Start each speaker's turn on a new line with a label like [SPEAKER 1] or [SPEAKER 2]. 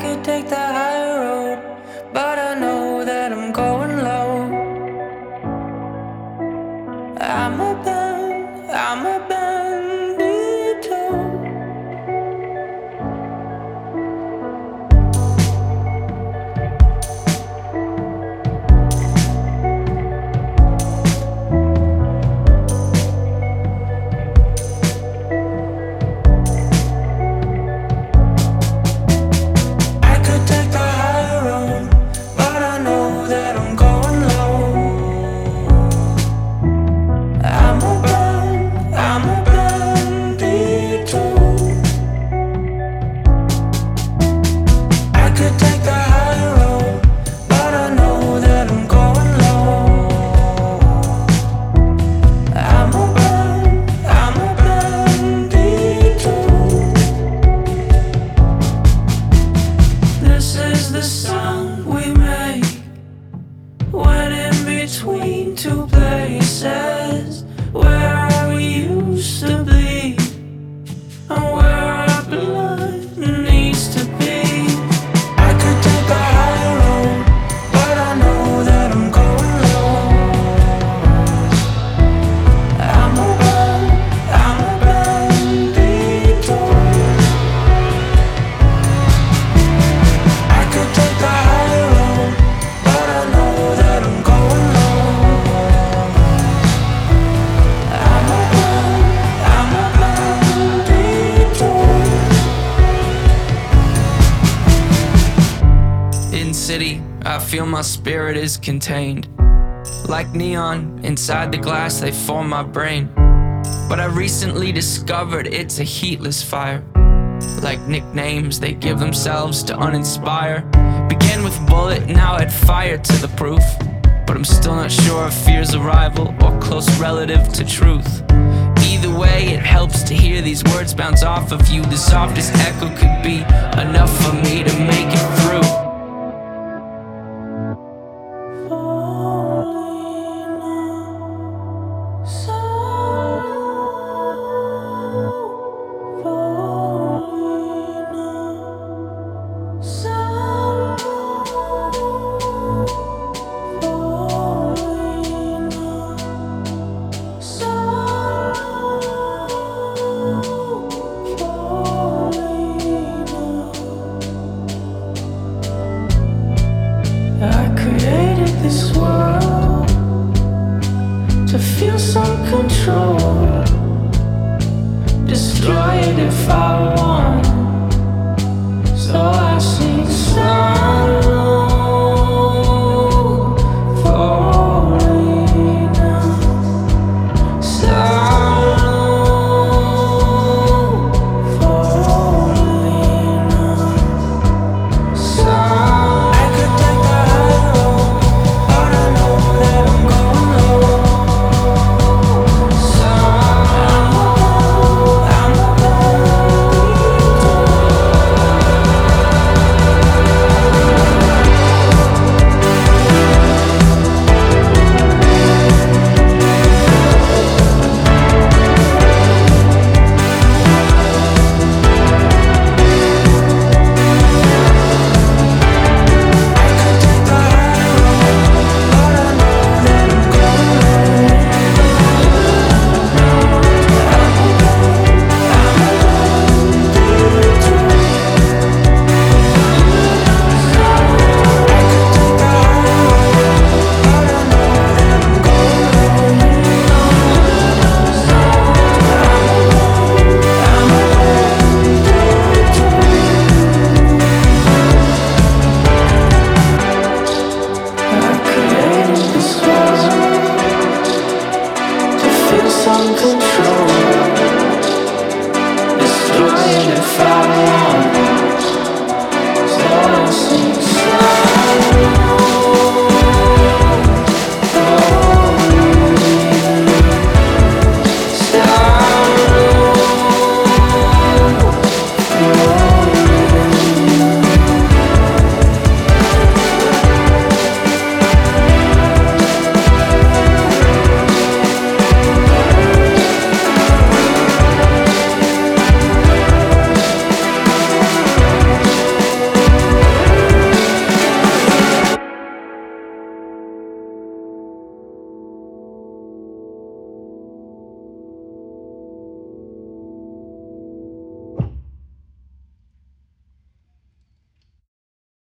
[SPEAKER 1] Could take the high
[SPEAKER 2] feel my spirit is contained. Like neon, inside the glass they form my brain. But I recently discovered it's a heatless fire. Like nicknames they give themselves to uninspire. Began with bullet, now add fire to the proof. But I'm still not sure if fear's a rival or close relative to truth. Either way, it helps to hear these words bounce off of you. The softest echo could be enough for me to make it through.
[SPEAKER 1] to feel some control. Destroy it if I want. So I sing.